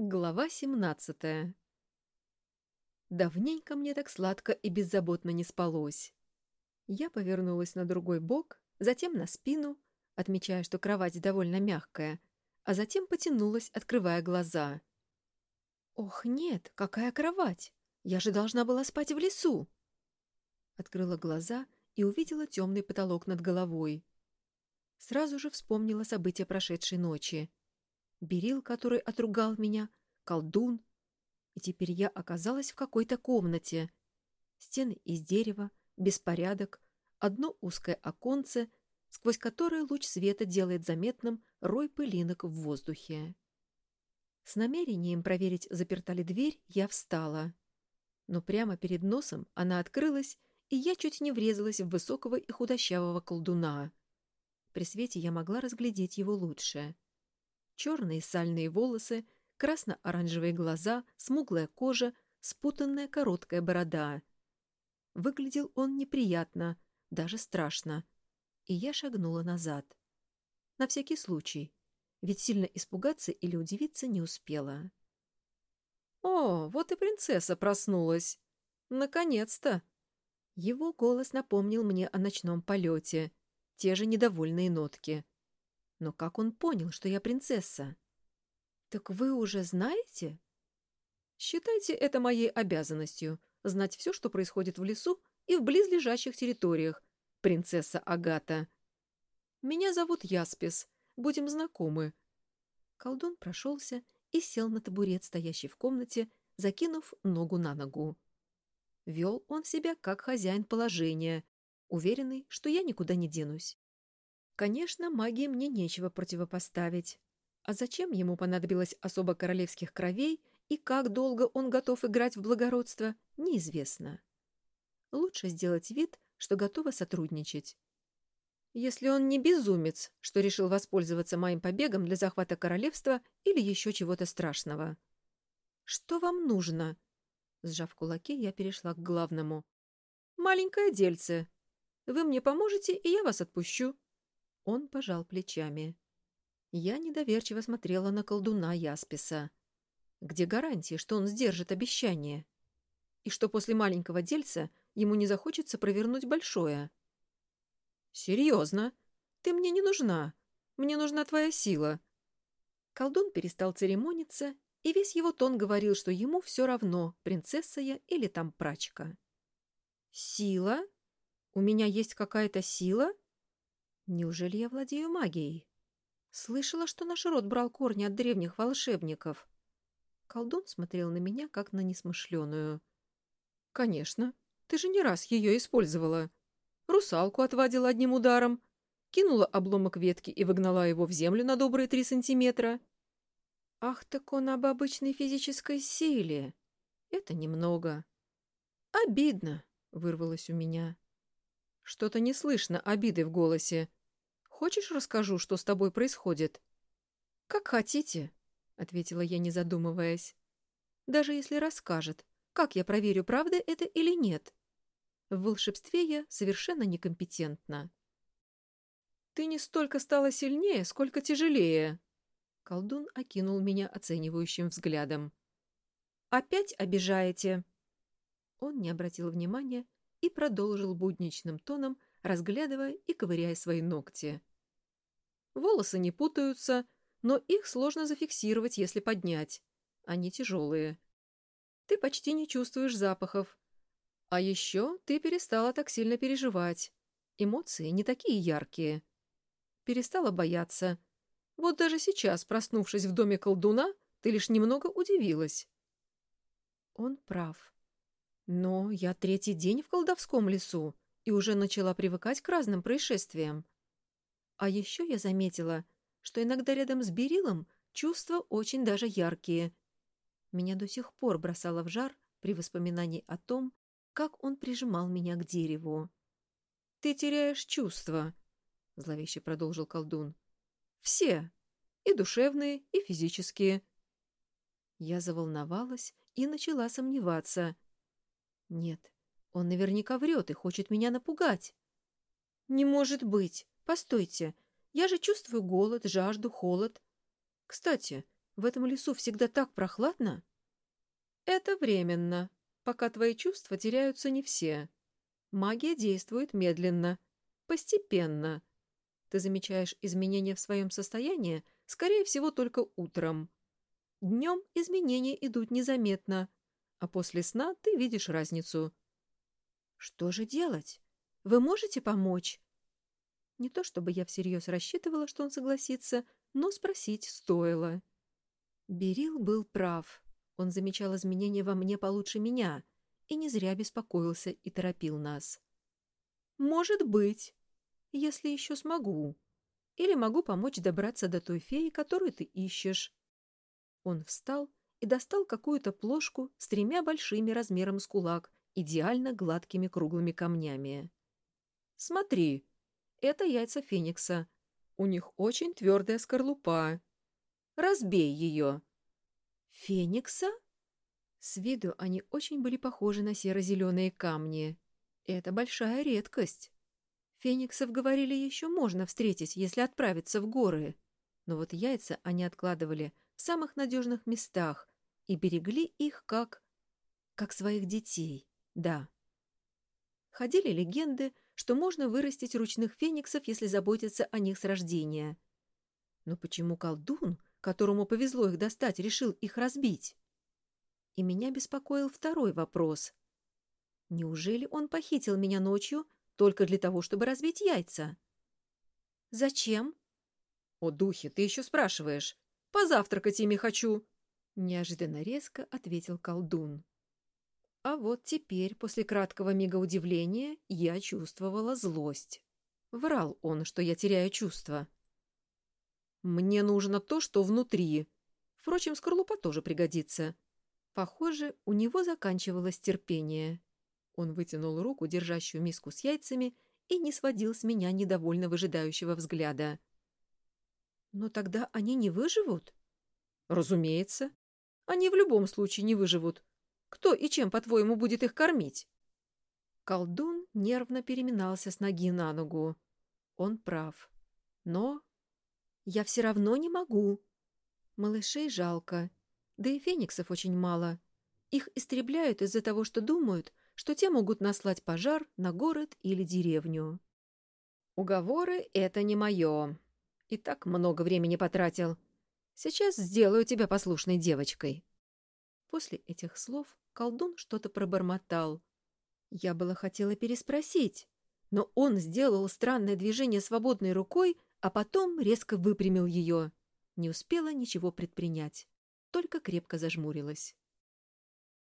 Глава 17 Давненько мне так сладко и беззаботно не спалось. Я повернулась на другой бок, затем на спину, отмечая, что кровать довольно мягкая, а затем потянулась, открывая глаза. «Ох, нет, какая кровать! Я же должна была спать в лесу!» Открыла глаза и увидела темный потолок над головой. Сразу же вспомнила события прошедшей ночи. Берил, который отругал меня, колдун. И теперь я оказалась в какой-то комнате. Стены из дерева, беспорядок, одно узкое оконце, сквозь которое луч света делает заметным рой пылинок в воздухе. С намерением проверить, заперта ли дверь, я встала. Но прямо перед носом она открылась, и я чуть не врезалась в высокого и худощавого колдуна. При свете я могла разглядеть его лучше — черные сальные волосы, красно-оранжевые глаза, смуглая кожа, спутанная короткая борода. Выглядел он неприятно, даже страшно, и я шагнула назад. На всякий случай, ведь сильно испугаться или удивиться не успела. «О, вот и принцесса проснулась! Наконец-то!» Его голос напомнил мне о ночном полете, те же недовольные нотки — но как он понял, что я принцесса? Так вы уже знаете? Считайте это моей обязанностью — знать все, что происходит в лесу и в близлежащих территориях, принцесса Агата. Меня зовут Яспис. Будем знакомы. Колдун прошелся и сел на табурет, стоящий в комнате, закинув ногу на ногу. Вел он себя как хозяин положения, уверенный, что я никуда не денусь. Конечно, магии мне нечего противопоставить. А зачем ему понадобилось особо королевских кровей и как долго он готов играть в благородство, неизвестно. Лучше сделать вид, что готова сотрудничать. Если он не безумец, что решил воспользоваться моим побегом для захвата королевства или еще чего-то страшного. «Что вам нужно?» Сжав кулаки, я перешла к главному. «Маленькое дельце. Вы мне поможете, и я вас отпущу». Он пожал плечами. Я недоверчиво смотрела на колдуна Ясписа. Где гарантии, что он сдержит обещание? И что после маленького дельца ему не захочется провернуть большое? «Серьезно? Ты мне не нужна. Мне нужна твоя сила». Колдун перестал церемониться, и весь его тон говорил, что ему все равно, принцесса я или там прачка. «Сила? У меня есть какая-то сила?» Неужели я владею магией? Слышала, что наш род брал корни от древних волшебников. Колдун смотрел на меня, как на несмышленую. «Конечно. Ты же не раз ее использовала. Русалку отвадила одним ударом, кинула обломок ветки и выгнала его в землю на добрые три сантиметра. Ах, так он об обычной физической силе. Это немного. Обидно, — вырвалось у меня. Что-то не слышно обиды в голосе. Хочешь, расскажу, что с тобой происходит?» «Как хотите», — ответила я, не задумываясь. «Даже если расскажет, как я проверю, правда это или нет? В волшебстве я совершенно некомпетентна». «Ты не столько стала сильнее, сколько тяжелее», — колдун окинул меня оценивающим взглядом. «Опять обижаете?» Он не обратил внимания и продолжил будничным тоном, разглядывая и ковыряя свои ногти. Волосы не путаются, но их сложно зафиксировать, если поднять. Они тяжелые. Ты почти не чувствуешь запахов. А еще ты перестала так сильно переживать. Эмоции не такие яркие. Перестала бояться. Вот даже сейчас, проснувшись в доме колдуна, ты лишь немного удивилась. Он прав. Но я третий день в колдовском лесу и уже начала привыкать к разным происшествиям. А еще я заметила, что иногда рядом с Берилом чувства очень даже яркие. Меня до сих пор бросало в жар при воспоминании о том, как он прижимал меня к дереву. — Ты теряешь чувства, — зловеще продолжил колдун. — Все. И душевные, и физические. Я заволновалась и начала сомневаться. Нет, он наверняка врет и хочет меня напугать. — Не может быть! Постойте, я же чувствую голод, жажду, холод. Кстати, В этом лесу всегда так прохладно. Это временно, пока твои чувства теряются не все. Магия действует медленно, постепенно. Ты замечаешь изменения в своем состоянии, скорее всего, только утром. Днем изменения идут незаметно, а после сна ты видишь разницу. Что же делать? Вы можете помочь? Не то чтобы я всерьез рассчитывала, что он согласится, но спросить стоило. Берил был прав. Он замечал изменения во мне получше меня и не зря беспокоился и торопил нас. «Может быть, если еще смогу. Или могу помочь добраться до той феи, которую ты ищешь». Он встал и достал какую-то плошку с тремя большими размером с кулак, идеально гладкими круглыми камнями. «Смотри, это яйца феникса. У них очень твердая скорлупа. Разбей ее». «Феникса?» С виду они очень были похожи на серо-зеленые камни. Это большая редкость. Фениксов, говорили, еще можно встретить, если отправиться в горы. Но вот яйца они откладывали в самых надежных местах и берегли их как... как своих детей, да. Ходили легенды, что можно вырастить ручных фениксов, если заботиться о них с рождения. Но почему колдун, которому повезло их достать, решил их разбить? И меня беспокоил второй вопрос. Неужели он похитил меня ночью только для того, чтобы разбить яйца? Зачем? О, духи, ты еще спрашиваешь. Позавтракать ими хочу. Неожиданно резко ответил колдун. А вот теперь, после краткого мига удивления, я чувствовала злость. Врал он, что я теряю чувства. Мне нужно то, что внутри. Впрочем, скорлупа тоже пригодится. Похоже, у него заканчивалось терпение. Он вытянул руку, держащую миску с яйцами, и не сводил с меня недовольно выжидающего взгляда. «Но тогда они не выживут?» «Разумеется. Они в любом случае не выживут. Кто и чем, по-твоему, будет их кормить?» Колдун нервно переминался с ноги на ногу. Он прав. Но я все равно не могу. Малышей жалко. Да и фениксов очень мало. Их истребляют из-за того, что думают, что те могут наслать пожар на город или деревню. Уговоры — это не мое. И так много времени потратил. Сейчас сделаю тебя послушной девочкой. После этих слов колдун что-то пробормотал. Я было хотела переспросить, но он сделал странное движение свободной рукой, а потом резко выпрямил ее. Не успела ничего предпринять только крепко зажмурилась.